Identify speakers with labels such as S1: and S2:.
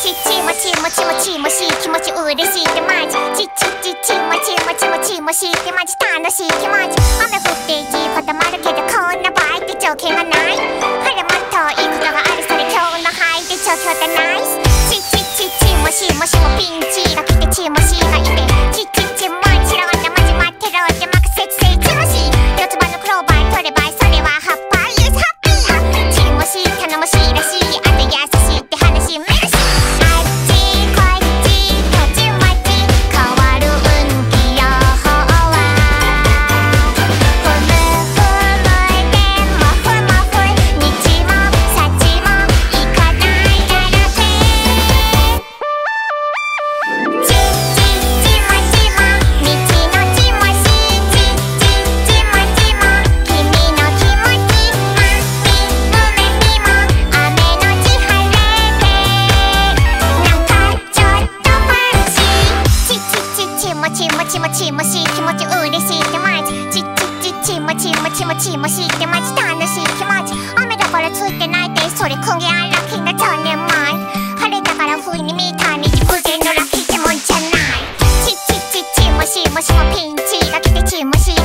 S1: ちちもちもちもちもしい気持ち嬉しいってマジちちちちもちもちもちもしいってマジ楽しい気持ち雨降っていいもあるけどこんな場合って条件がないもちも知ってち楽しい気持ち。雨だからついてないでそれ今夜ラッキーな残念前晴れたから不意に見たに偶然のラッキーってもんじゃない。チッチッチッチもしもしもピンチが来てチもし